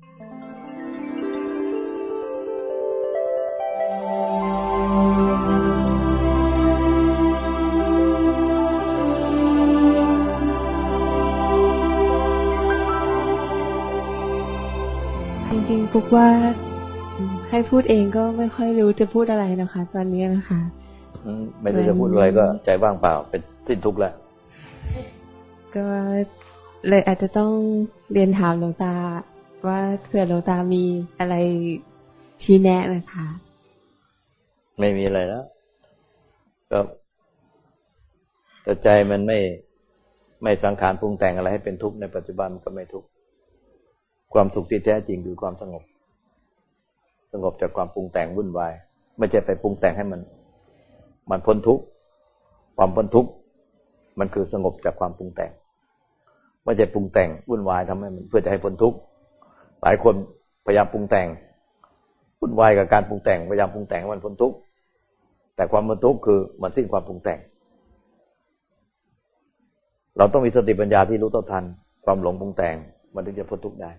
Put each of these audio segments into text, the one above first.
จริงๆปุกว่าให้พูดเองก็ไม่ค่อยรู้จะพูดอะไรนะคะ ตอนนี้นะคะไม่รู้จะพูดอะไรก็ใจว่างเปล่า เป็นสิ้นทุกข์แล้ว ก็เลยอาจจะต้องเรียนถามหลวงตา ว่าเผื่อหลวงตามีอะไรชี้แนะนะคะ ไม่มีอะไรแล้วก็แต่ใจมันไม่ไม่สังขารปรุงแต่งอะไรให้เป็นทุกข์ในปัจจุบันก็ไม่ทุกข์ความสุขที่แท้จริงคือความสงบ สงบจากความปรุงแต่งวุ่นวาย ไม่ใช่ไปปรุงแต่งให้มัน มันพ้นทุกข์ความพ้นทุกข์มันคือสงบจากความปรุงแต่ง ไม่ใช่ปรุงแต่งวุ่นวายทำให้มันเพื่อจะให้พ้นทุกข์ หลายคนพยายามปรุงแต่งวุ่นวายกับการปรุงแต่งพยายามปรุงแต่งให้มันพ้นทุกข์แต่ความพ้นทุกข์คือมันสิ้นความปรุงแต่ง เราต้องมีสติปัญญาที่รู้เท่าทัน ความหลงปรุงแต่ง มันถึงจะพ้นทุกข์ได้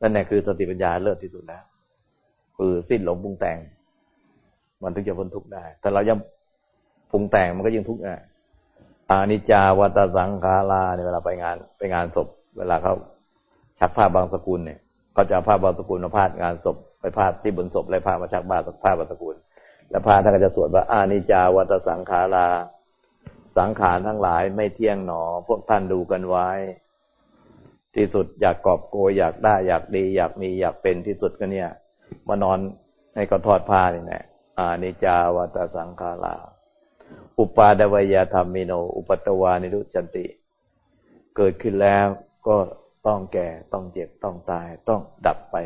นั่นแหละคือสติปัญญาเลิศที่สุดแล้ว คือสิ้นหลงปรุงแต่ง มันถึงจะพ้นทุกข์ได้ แต่เรายังปรุงแต่งมันก็ยังทุกข์อะอานิจจาวัตสังขาราเนี่ยเวลาไปงานไปงานศพ เวลาเขา ชักผ้าบางสกุลเนี่ยเขาจะผ้าบางสกุลมาพาดงานศพไปพาดที่บนศพแล้วผ้ามาชักบ้าผ้าบางสกุลแล้วผ้าท่านก็จะสวดว่าอานิจาวัตสังขาราสังขารทั้งหลายไม่เที่ยงหนอ พวกท่านดูกันไว้ ที่สุดอยากกอบโกยอยากได้อยากดี อยากมีอยากเป็นที่สุดก็เนี่ย มานอนให้ก็ทอดผ้านี่แหละอานิจาวัตสังขาราอุปาดวยาธรรมิโน อุปตวานิรุจันติ เกิดขึ้นแล้วก็ ต้องแก่ ต้องเจ็บ ต้องตาย ต้องดับไป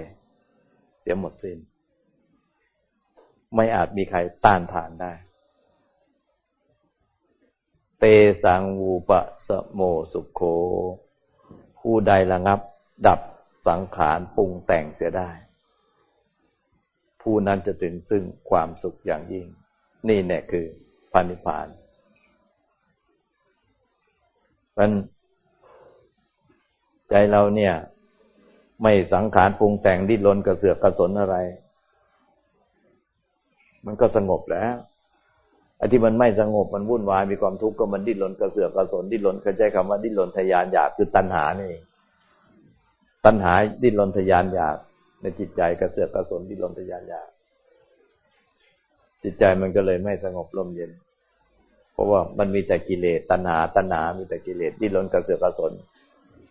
เสียหมดสิน้น ไม่อาจมีใครต้านทานได้ เตสังวูปะสโมสุขโข ผู้ใดระงับ ดับสังขารปรุงแต่งเสียได้ ผู้นั้นจะถึงซึ่งความสุขอย่างยิ่ง นี่แน่คือพันิพานมัน ใจเราเนี่ย ไม่สังขารปรุงแต่งดิ้นรนกระเสือกกระสนอะไร มันก็สงบแล้วไอ้ที่มันไม่สงบมันวุ่นวายมีความทุกข์ก็มันดิ้นรนกระเสือกกระสนดิ้นรนเขาใช้คำว่าดิ้นรนทยานอยากคือตัณหานี่ตัณหาดิ้นรนทยานอยากในจิตใจกระเสือกกระสนดิ้นรนทยานอยากจิตใจมันก็เลยไม่สงบร่มเย็น เพราะว่ามันมีแต่กิเลสตัณหา ตัณหา มีแต่กิเลสดิ้นรนกระเสือกกระสน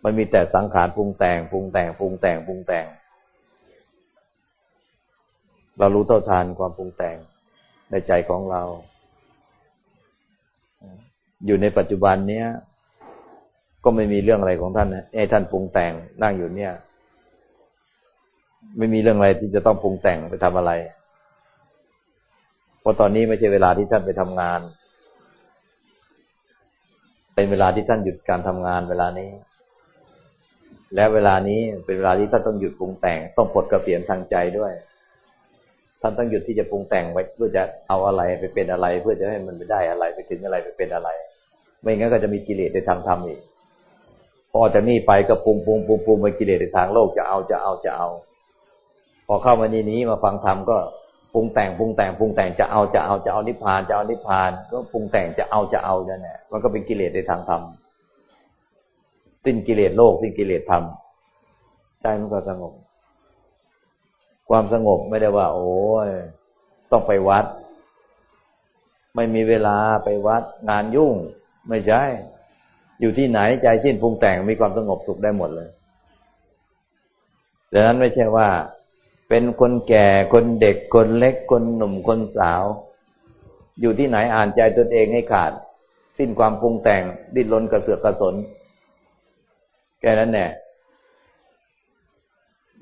มันมีแต่สังขารปรุงแต่งปรุงแต่งปรุงแต่งปรุงแต่ง เรารู้เท่าทานความปรุงแต่งในใจของเรา อยู่ในปัจจุบันเนี้ยก็ไม่มีเรื่องอะไรของท่านนะให้ท่านปรุงแต่งนั่งอยู่เนี่ย ไม่มีเรื่องอะไรที่จะต้องปรุงแต่งไปทำอะไร เพราะตอนนี้ไม่ใช่เวลาที่ท่านไปทำงาน เป็นเวลาที่ท่านหยุดการทำงานเวลานี้ และเวลานี้เป็นเวลาที่ท่านต้องหยุดปรุงแต่ง ต้องปลดกระเปลี่ยนทางใจด้วย ท่านต้องหยุดที่จะปรุงแต่งไว้เพื่อจะเอาอะไรไปเป็นอะไร เพื่อจะให้มันไปได้อะไรไปถึงอะไรไปเป็นอะไร ไม่งั้นก็จะมีกิเลสในทางธรรมอีกพอจากนี้ไปก็ปรุงปรุงปรุงปรุงไปกิเลสในทางโลกจะเอาจะเอาจะเอา พอเข้ามานี้นี้มาฟังธรรมก็ปรุงแต่งปรุงแต่งปรุงแต่งจะเอาจะเอาจะเอานิพพานจะเอานิพพาน ก็ปรุงแต่งจะเอาจะเอานั่นแหละมันก็เป็นกิเลสในทางธรรม สิ้นกิเลสโลก สิ้นกิเลสธรรมใจมันก็สงบ ความสงบไม่ได้ว่า โอ้ยต้องไปวัด ไม่มีเวลาไปวัด งานยุ่ง ไม่ใช่ อยู่ที่ไหนใจสิ้นปรุงแต่งมีความสงบสุขได้หมดเลยดังนั้นไม่ใช่ว่า เป็นคนแก่คนเด็กคนเล็กคนหนุ่มคนสาว อยู่ที่ไหนอ่านใจตนเองให้ขาด สิ้นความปรุงแต่ง ดิ้นรนกระเสือกกระสน แค่นั้นแน่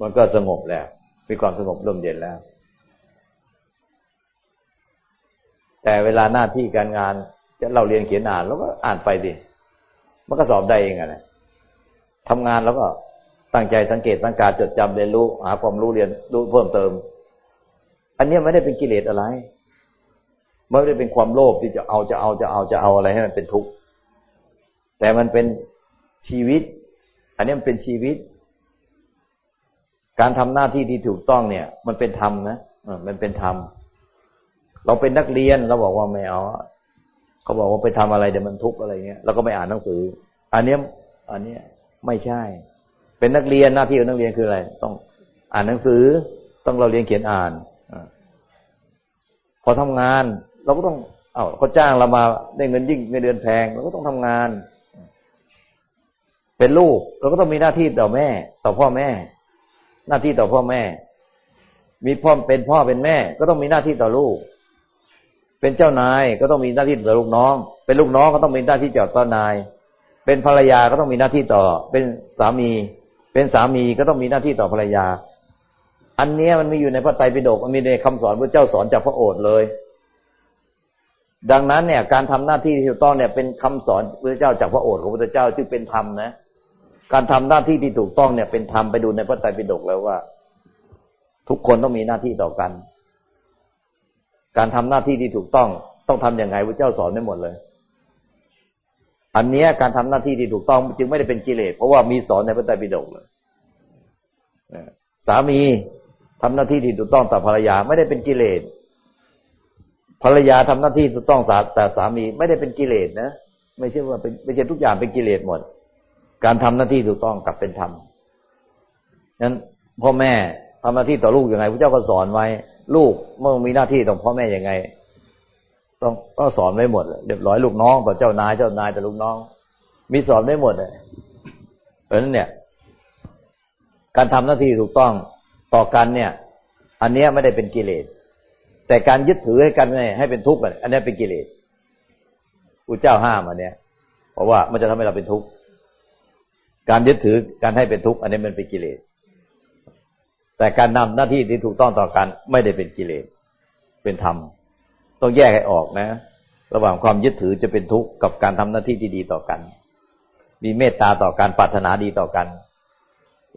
มันก็สงบแล้ว มีความสงบร่มเย็นแล้ว แต่เวลาหน้าที่การงาน จะเราเรียนเขียนอ่านแล้วก็อ่านไปดิมันก็สอบได้เองอะนะทำงานแล้วก็ตั้งใจสังเกตสังการจดจำเรียนรู้หาความรู้เรียนรู้เพิ่มเติม อันนี้ไม่ได้เป็นกิเลสอะไรไม่ได้เป็นความโลภที่จะเอาจะเอาจะเอาจะเอาอะไรให้มันเป็นทุกข์แต่มันเป็นชีวิต อันนี้มันเป็นชีวิต การทำหน้าที่ที่ถูกต้องเนี่ย มันเป็นธรรมนะมันเป็นธรรมเราเป็นนักเรียนเราบอกว่าไม่เอาเขาบอกว่าไปทำอะไรเดี๋ยวมันทุกข์อะไรเงี้ยเราก็ไม่อ่านหนังสือ อันเนี้ยอันเนี้ยไม่ใช่ เป็นนักเรียนหน้าที่ของนักเรียนคืออะไร ต้องอ่านหนังสือ ต้องเราเรียนเขียนอ่านอพอทำงาน เราก็ต้อง เอา้าเขาจ้างเรามาได้เงินยิ่งเงินเดือนแพงเราก็ต้องทำงาน เป็นลูกเราก็ต้องมีหน้าที่ต่อแม่ ต่อพ่อแม่ หน้าที่ต่อพ่อแม่ มีพ่อเป็นพ่อเป็นแม่ ก็ต้องมีหน้าที่ต่อลูก เป็นเจ้านายก็ต้องมีหน้าที่ต่อลูกน้อง เป็นลูกน้องก็ต้องมีหน้าที่ต่อต้นาย เป็นภรรยาก็ต้องมีหน้าที่ต่อ เป็นสามี เป็นสามีก็ต้องมีหน้าที่ต่อภรรยา อันนี้มันมีอยู่ในพระไตรปิฎกมันมีในคำสอนพระเจ้าสอนจากพระโอษฐ์เลย ดังนั้นเนี่ย การทำหน้าที่ที่ถูกต้องเนี่ยเป็นคำสอนพระเจ้าจากพระโอษฐ์ของพระเจ้าที่เป็นธรรมนะ การทำหน้าที่ที่ถูกต้องเนี่ยเป็นธรรมไปดูในพระไตรปิฎกแล้วว่า ทุกคนต้องมีหน้าที่ต่อกัน การทำหน้าที่ที่ถูกต้องต้องทํำยังไงพระเจ้าสอนได้หมดเลย อันนี้การทำหน้าที่ที่ถูกต้องจึงไม่ได้เป็นกิเลสเพราะว่ามีสอนในพระไตรปิฎกเลยสามีทำหน้าที่ที่ถูกต้องต่อภรรยาไม่ได้เป็นกิเลสภรรยาทำหน้าที่ถูกต้องแต่สามีไม่ได้เป็นกิเลสนะไม่ใช่ว่าเป็นไม่ใช่ทุกอย่างเป็นกิเลสหมด การทำหน้าที่ถูกต้องกลับเป็นธรรมนั้นพ่อแม่ทำหน้าที่ต่อลูกยังไงพระเจ้าก็สอนไว้ ลูกเมื่อมีหน้าที่ต่อพ่อแม่ยังไง ต้องก็สอนไว้หมดเรียบร้อยลูกน้องต่อเจ้านายเจ้านายต่อลูกน้อง มีสอนไว้หมดเลยเพราะนั้นเนี่ย การทำหน้าที่ถูกต้องต่อกันเนี่ย อันนี้ไม่ได้เป็นกิเลส แต่การยึดถือให้กันให้เป็นทุกข์อันนี้เป็นกิเลสอุเจ้าห้ามอันเนี้ย เพราะว่ามันจะทำให้เราเป็นทุกข์ การยึดถือการให้เป็นทุกข์อันนี้มันเป็นกิเลส แต่การนำหน้าที่ที่ถูกต้องต่อกันไม่ได้เป็นกิเลส เป็นธรรม ต้องแยกให้ออกนะ ระหว่างความยึดถือจะเป็นทุกข์กับการทำหน้าที่ที่ดีต่อกัน มีเมตตาต่อการปรารถนาดีต่อกัน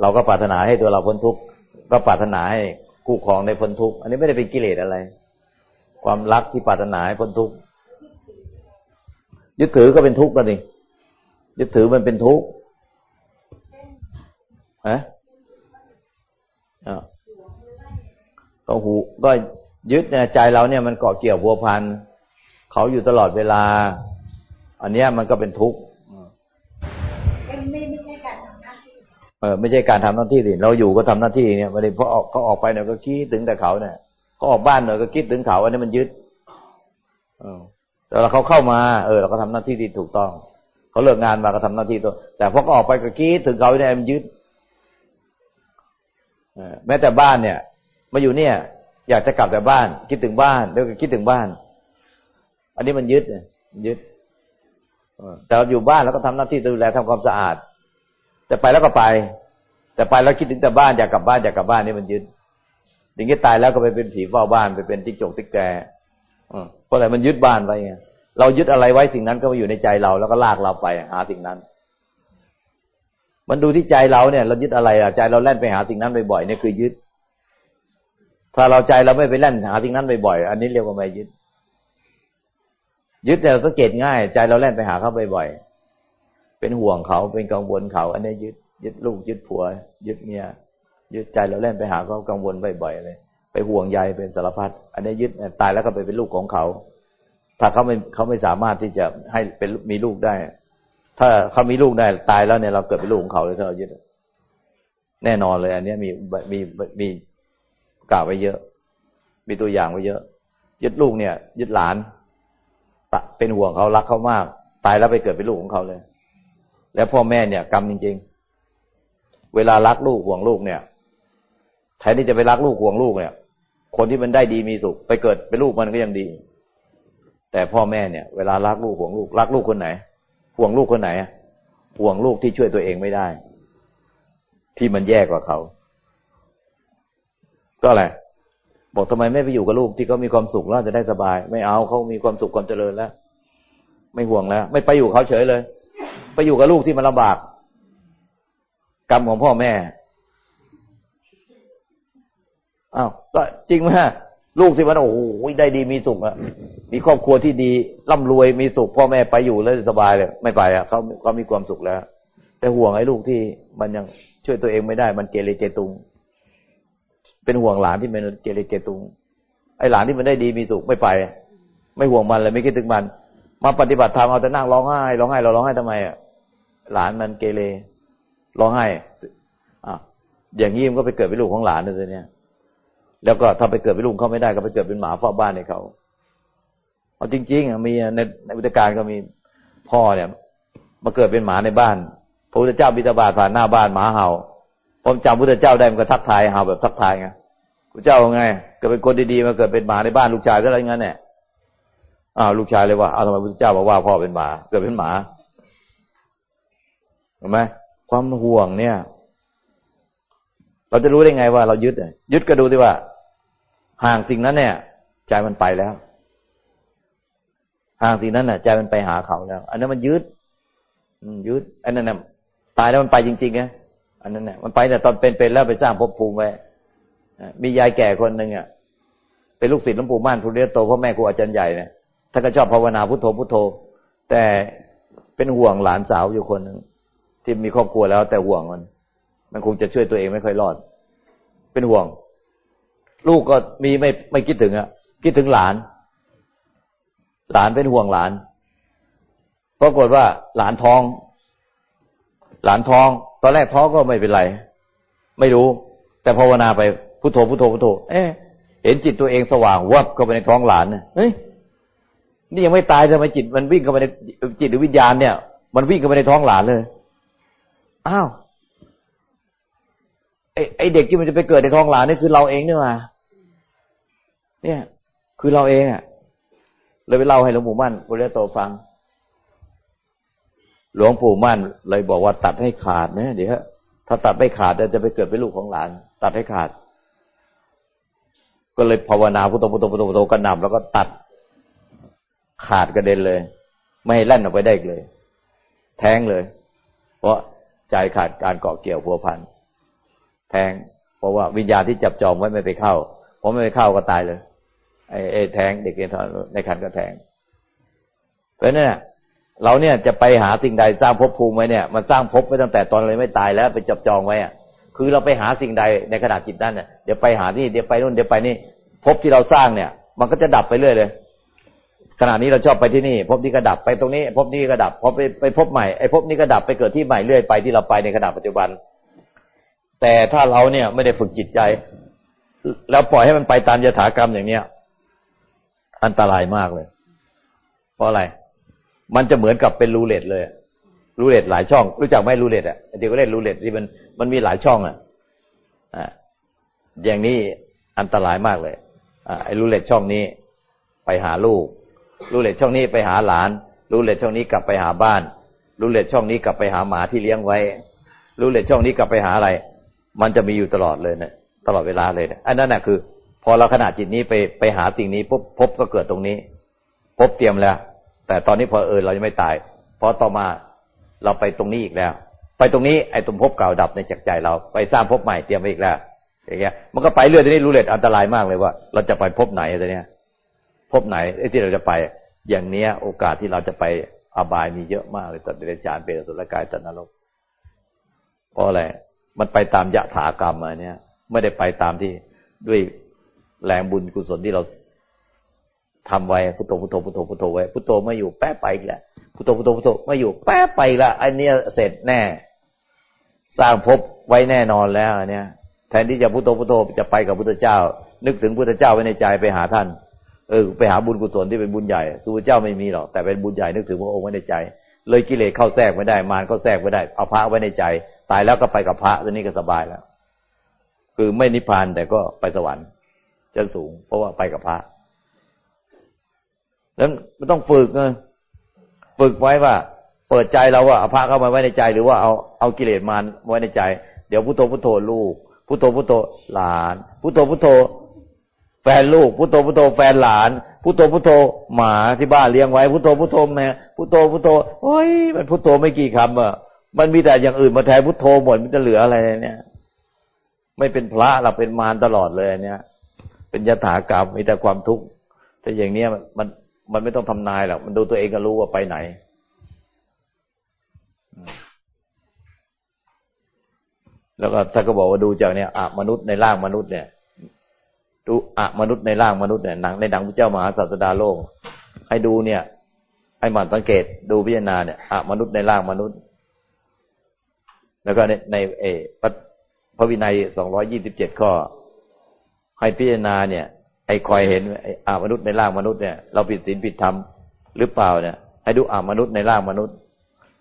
เราก็ปรารถนาให้ตัวเราพ้นทุกข์ก็ปรารถนาให้คู่ครองในพ้นทุกข์อันนี้ไม่ได้เป็นกิเลสอะไร ความรักที่ปรารถนาให้พ้นทุกข์ยึดถือก็เป็นทุกข์กันเองยึดถือมันเป็นทุกข์ ฮะก็หูก็ยึดในใจเราเนี่ยมันเกาะเกี่ยวพัวพันเขาอยู่ตลอดเวลา อันเนี้ยมันก็เป็นทุกข์ไม่ใช่การทำหน้าที่เออไม่ใช่การทำหน้าที่สิเราอยู่ก็ทำหน้าที่เนี่ยไม่ได้พราะออกเขาออกไปเนี่ยก็คิดถึงแต่เขาเนี่ยเขาออกบ้านหน่อยก็คิดถึงเขา อันนี้มันยึดเออแต่เราเขาเข้ามา เออ เราก็ทำหน้าที่ที่ถูกต้อง เขาเลิกงานมาก็ทำหน้าที่ตัว แต่พอเขาออกไปก็คิดถึงเขาเนี่ยมันยึด แม้แต่บ้านเนี่ย มาอยู่เนี่ย อยากจะกลับแต่บ้าน คิดถึงบ้านแล้วก็คิดถึงบ้าน อันนี้มันยึดยึดแต่เราอยู่บ้านแล้วก็ทำหน้าที่ดูแลทำความสะอาด แต่ไปแล้วก็ไป แต่ไปแล้วคิดถึงแต่บ้านอยากกลับบ้านอยากกลับบ้านนี่มันยึดอย่างนี้ตายแล้วก็ไปเป็นผีเฝ้าบ้านไปเป็นติ๊กจกติ๊กแกเพราะอะไรมันยึดบ้านไว้ไงเรายึดอะไรไว้สิ่งนั้นก็มาอยู่ในใจเราแล้วก็ลากเราไปหาสิ่งนั้น มันดูที่ใจเราเนี่ย เรายึดอะไรอะใจเราแล่นไปหาสิ่งนั้นบ่อยๆเนี่ยคือยึด ถ้าเราใจเราไม่ไปแล่นหาสิ่งนั้นบ่อยๆอันนี้เรียกว่าไม่ยึด ยึดแต่เราสังเกตง่าย ใจเราแล่นไปหาเขาบ่อยๆเป็นห่วงเขาเป็นกังวลเขา อันนี้ยึดยึดลูกยึดผัว ยึดเมียยึดใจเราแล่นไปหาเขากังวลบ่อยๆเลย ไปห่วงใยเป็นสารพัดอันนี้ยึดตายแล้วก็ไปเป็นลูกของเขา ถ้าเขาไม่เขาไม่สามารถที่จะให้เป็นมีลูกได้ ถ้าเขามีลูกได้ตายแล้วเนี่ยเราเกิดเป็นลูกของเขาเลยถ้าเรายึดแน่นอนเลย อันนี้มีมีมีกล่าวไว้เยอะ มีตัวอย่างไว้เยอะ ยึดลูกเนี่ย ยึดหลานเป็นห่วงเขารักเขามาก ตายแล้วไปเกิดเป็นลูกของเขาเลย แล้วพ่อแม่เนี่ย กรรมจริง ๆ เวลารักลูกห่วงลูกเนี่ยแทนที่จะไปรักลูกห่วงลูกเนี่ย คนที่มันได้ดีมีสุข ไปเกิดเป็นลูกมันก็ยังดี แต่พ่อแม่เนี่ย เวลารักลูกห่วงลูก รักลูกคนไหน ห่วงลูกคนไหนห่วงลูกที่ช่วยตัวเองไม่ได้ ที่มันแย่กว่าเขา ก็อะไรบอกทำไมไม่ไปอยู่กับลูกที่เขามีความสุขแล้วจะได้สบาย ไม่เอาเขามีความสุขความเจริญแล้ว ไม่ห่วงแล้ว ไม่ไปอยู่เขาเฉยเลย ไปอยู่กับลูกที่มันลำบาก กรรมของพ่อแม่อ้าวก็จริงไหมลูกสิมันโอ้โหได้ดีมีสุขอะ มีครอบครัวที่ดีร่ำรวยมีสุขพ่อแม่ไปอยู่แล้วสบายเลยไม่ไปอะเขาเขามีความสุขแล้ว แต่ห่วงไอ้ลูกที่มันยังช่วยตัวเองไม่ได้ มันเกเรเจตุง เป็นห่วงหลานที่มันเกเรเกตุง ไอ้หลานที่มันได้ดีมีสุขไม่ไป ไม่ห่วงมันเลยไม่คิดถึงมัน มาปฏิบัติธรรมเอาแต่นั่งร้องไห้ร้องไห้เราร้องไห้ทำไมอะหลานมันเกเรร้องไห้อะอย่างนี้มันก็ไปเกิดเป็นลูกของหลานเลยเนี่ย แล้วก็ถ้าไปเกิดเป็นลูกเขาไม่ได้ก็ไปเกิดเป็นหมาเฝ้าบ้านในเขา เอาจริงๆมีในในวิทยการก็มีพ่อเนี่ย มาเกิดเป็นหมาในบ้านพระพุทธเจ้าบิดาบาตผ่านหน้าบ้านหมาเห่าผมจำพุทธเจ้าได้มันก็ทักทายเห่าแบบทักทายไงพระเจ้าไงก็เป็นคนดีๆมาเกิดเป็นหมาในบ้านลูกชายก็อะไรงั้นเนี่ยอ้าวลูกชายเลยว่าอ้าทำไมพุทธเจ้าบอกว่าพ่อเป็นหมา เกิดเป็นหมาเห็นไหมความห่วงเนี่ย เราจะรู้ได้ไงว่าเรายึดยึดก็ดูดิว่า ห่างสิ่งนั้นเนี่ยใจมันไปแล้ว ห่างสิ่งนั้นน่ะ ใจมันไปหาเขาแล้ว อันนั้นมันยึดยึดอันนั้นน่ะตายแล้วมันไปจริงๆไงอันนั้นเนี่ยมันไปแต่ตอนเป็นๆแล้วไปสร้างภพภูมิไว้มียายแก่คนหนึ่งอะเป็นลูกศิษย์หลวงปู่ม่านพุทธิโตพ่อแม่ครูอาจารย์ใหญ่เนี่ยท่านก็ชอบภาวนาพุทโธพุทโธ แต่เป็นห่วงหลานสาวอยู่คนหนึ่งที่มีครอบครัวแล้วแต่ห่วงมัน มันคงจะช่วยตัวเองไม่ค่อยรอด เป็นห่วง ลูกก็มีไม่ไม่คิดถึงอะ คิดถึงหลาน หลานเป็นห่วงหลานปรากฏว่าหลานท้อง หลานท้อง ตอนแรกท้องก็ไม่เป็นไร ไม่รู้ แต่ภาวนาไปพุทโธพุทโธพุทโธเอ๊ะเห็นจิตตัวเองสว่างวับเข้าไปในท้องหลานเนี่ยเฮ้ยนี่ยังไม่ตายทำไมจิต มันวิ่งเข้าไปในจิตหรือวิญญาณเนี่ย มันวิ่งเข้าไปในท้องหลานเลยอ้าวไอ้ไอเด็กที่มันจะไปเกิดในท้องหลานนี่คือเราเองเนี่ยมาเนี่ย คือเราเองอะ เลยไปเล่าให้หลวงปู่มั่นโอเลโตฟัง หลวงปู่มั่นเลยบอกว่าตัดให้ขาดนะเดี๋ยวถ้าตัดไม่ขาดจะไปเกิดเป็นลูกของหลาน ตัดให้ขาด ก็เลยภาวนาพุทโธพุทโธพุทโธพุทโธกระหน่ำแล้วก็ตัดขาดกระเด็นเลย ไม่ให้แล่นออกไปได้เลย แทงเลย เพราะใจขาดการเกาะเกี่ยวพัวพันแทง เพราะว่าวิญญาณที่จับจองไว้ไม่ไปเข้าเพอไม่ไปเข้าก็ตายเลย ไอ้ไอ้แทงเด็กในขันก็แทง เพราะนั่นเราเนี่ยจะไปหาสิ่งใดสร้างภพภูมิไว้เนี่ยมันสร้างภพไว้ตั้งแต่ตอนเลยไม่ตายแล้วไปจับจองไว้อะคือเราไปหาสิ่งใดในขณะจิตนั้นเนี่ยเดี๋ยวไปหานี่เดี๋ยวไปนู่นเดี๋ยวไปนี่ภพที่เราสร้างเนี่ย มันก็จะดับไปเรื่อยเลยขณะนี้เราชอบไปที่นี่ภพนี้ก็ดับไปตรงนี้ภพนี้ก็ดับพอไปไปพบใหม่ไอ้ภพนี้ก็ดับไปเกิดที่ใหม่เรื่อยไปที่เราไปในขณะปัจจุบัน แต่ถ้าเราเนี่ยไม่ได้ฝึกจิตใจ แล้วปล่อยให้มันไปตามยถากรรมอย่างเนี้ย อันตรายมากเลย เพราะอะไร มันจะเหมือนกับเป็นรูเล็ตเลยรูเล็ตหลายช่อง รู้จักไหมรูเล็ตอะเดี๋ยวก็เล่นรูเล็ตที่มันมันมีหลายช่องอะอ่าอย่างนี้อันตรายมากเลยอ่าไอ้รูเล็ตช่องนี้ ไปหาลูกรูเล็ตช่องนี้ไปหาหลานรูเล็ตช่องนี้กลับไปหาบ้านรูเล็ตช่องนี้กลับไปหาหมาที่เลี้ยงไว้รูเล็ตช่องนี้กลับไปหาอะไร มันจะมีอยู่ตลอดเลยเนะตลอดเวลาเลยนะอันนั้นน่ะคือ อเราขณะจิตนี้ไปไปหาสิ่งนี้ปุ๊บพบก็เกิดตรงนี้ พบเตรียมแล้ว แต่ตอนนี้พอเออเรายังไม่ตายพอต่อมาเราไปตรงนี้อีกแล้ว ไปตรงนี้ไอ้ตรงพบเก่าดับในจากใจเราไปสร้างพบใหม่เตรียมไปอีกแล้วอย่างเงี้ย มันก็ไปเรื่อยทีนี้รู้เลยอันตรายมากเลยว่า เราจะไปพบไหนอะไรเนี้ย พบไหนไอ้ที่เราจะไป อย่างเนี้ย โอกาสที่เราจะไปอบายมีเยอะมากเลยตัดเดรัจฉานเป็นสุรกายตัดนรกเพราะอะไรมันไปตามยะถากรรมอะเนี้ย ไม่ได้ไปตามที่ด้วย แรงบุญกุศลที่เราทำไว้พุทโธพุทโธพุทโธพุทโธไว้พุทโธไม่อยู่แป๊บไปอีกแล้วพุทโธพุทโธพุทโธไม่อยู่แป๊บไปละอันนี้เสร็จแน่ สร้างภพไว้แน่นอนแล้วเนี่ย แทนที่จะพุทโธพุทโธจะไปกับพุทธเจ้า นึกถึงพุทธเจ้าไว้ในใจไปหาท่าน เออ ไปหาบุญกุศลที่เป็นบุญใหญ่สุเจ้าไม่มีหรอกแต่เป็นบุญใหญ่นึกถึงพระองค์ไว้ในใจ เลยกิเลสเข้าแทรกไม่ได้มารเข้าแทรกไม่ได้เอาพระไว้ในใจ ตายแล้วก็ไปกับพระตอนนี้ก็สบายแล้ว คือไม่นิพพานแต่ก็ไปสวรรค์ ชั้นสูง เพราะว่าไปกับพระ แล้วมันต้องฝึกเงฝึกไว้ว่า เปิดใจเราว่าเอาพระเข้ามาไว้ในใจ หรือว่าเอาเอากิเลสมารไว้ในใจ เดี๋ยวพุทโธพุทโธลูกพุทโธพุทโธหลาน พุทโธพุทโธ แฟนลูกพุทโธพุทโธแฟนหลานพุทโธพุทโธหมาที่บ้านเลี้ยงไว้พุทโธพุทโธแม่พุทโธพุทโธโอ้ยมันพุทโธไม่กี่คำอะมันมีแต่อย่างอื่นมาแทนพุทโธหมดมันจะเหลืออะไรเนี่ย ไม่เป็นพระเราเป็นมารตลอดเลยเนี่ย เป็นยถากรรมมีแต่ความทุกข์แต่อย่างเนี้ยมันมันไม่ต้องทำนายหรอกมันดูตัวเองก็รู้ว่าไปไหน แล้วก็ท่านก็บอกว่าดูจากเนี่ยอะมนุษย์ในร่างมนุษย์เนี่ย ดูอะมนุษย์ในร่างมนุษย์เนี่ยหนังในหนังพระเจ้ามหาศาสดาโลก ให้ดูเนี่ยให้มันสังเกตดูพิจารณาเนี่ยอะมนุษย์ในร่างมนุษย์ แล้วก็ในในเอพระวินัยสองร้อยี่สิบเจ็ดข้อ ให้พิจารณาเนี่ย ไอ้คอยเห็นไอ้อามนุษย์ในร่างมนุษย์เนี่ย เราผิดศีลผิดธรรมหรือเปล่าเนี่ย ให้ดูอามนุษย์ในร่างมนุษย์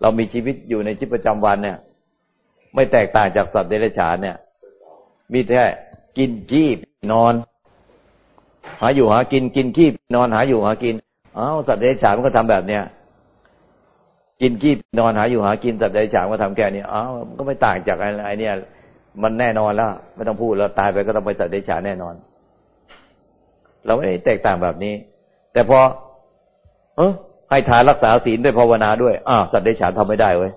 เรามีชีวิตอยู่ในชีวิตประจำวันเนี่ย ไม่แตกต่างจากสัตว์เดรัจฉานเนี่ย มีแค่กินขี้นอน หาอยู่หากินกินขี้นอนหาอยู่หากินอ้าวสัตว์เดรัจฉานมันก็ทำแบบเนี้ยกินขี้นอนหาอยู่หากินสัตว์เดรัจฉานก็ทำแค่นี้อ้าวก็ไม่ต่างจากอะไรเนี่ย มันแน่นอนแล้ว ไม่ต้องพูดแล้วตายไปก็ต้องไปสัตว์เดรัจฉานแน่นอน เราไม่ได้แตกต่างแบบนี้ แต่พอเออให้ทานรักษาศีลด้วยภาวนาด้วยอ้าสัตว์เดรัจฉานทำไม่ได้เว้ย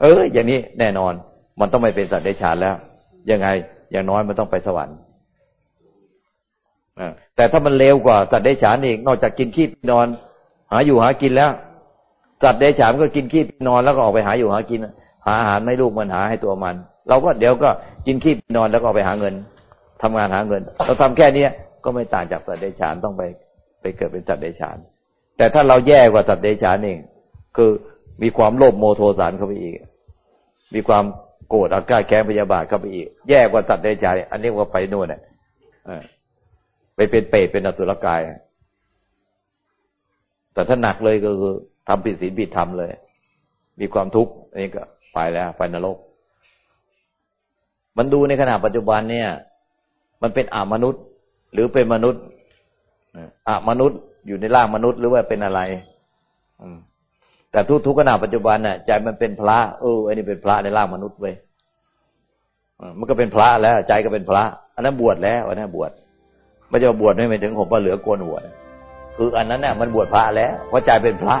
เออ อย่างนี้แน่นอน มันต้องไม่เป็นสัตว์เดรัจฉานแล้ว ยังไง อย่างน้อยมันต้องไปสวรรค์แต่ถ้ามันเลวกว่าสัตว์เดรัจฉานอีก นอกจากกินขี้นอน หาอยู่หากินแล้ว สัตว์เดรัจฉานก็กินขี้นอนแล้วก็ออกไปหาอยู่หากิน หาอาหารให้ลูกมันหาให้ตัวมัน เราก็เดี๋ยวก็กินขี้นอนแล้วก็ไปหาเงินทำงานหาเงิน เราทำแค่เนี้ยก็ไม่ต่างจากสัตว์เดรัจฉานต้องไปไปเกิดเป็นสัตว์เดรัจฉาน แต่ถ้าเราแย่กว่าสัตว์เดรัจฉานเองคือมีความโลภโมโทสารเข้าไปอีก มีความโกรธอาฆาตแค้นพยาบาทเข้าไปอีก แย่กว่าสัตว์เดรัจฉานอันนี้ว่าไปโน่นเนี่ยไปเป็นเปรตเป็นอสุรกาย แต่ถ้าหนักเลยก็คือทำผิดศีลผิดธรรมเลย มีความทุกข์นี่ก็ไปแล้วไปนรก มันดูในขณะปัจจุบันเนี่ย มันเป็นอามนุษย์ หรือเป็นมนุษย์อะมนุษย์อยู่ในร่างมนุษย์หรือว่าเป็นอะไรแต่ทุกทุกขณะปัจจุบันน่ะใจมันเป็นพระเอออันนี้เป็นพระในร่างมนุษย์เว้ยมันก็เป็นพระแล้ว ใจก็เป็นพระ อันนั้นบวชแล้วอันนั้นบวชไม่จะบวชไม่ไปถึงผมว่าเหลือโกนหัวคืออันนั้นเนี่ยมันบวชพระแล้วเพราะใจเป็นพระ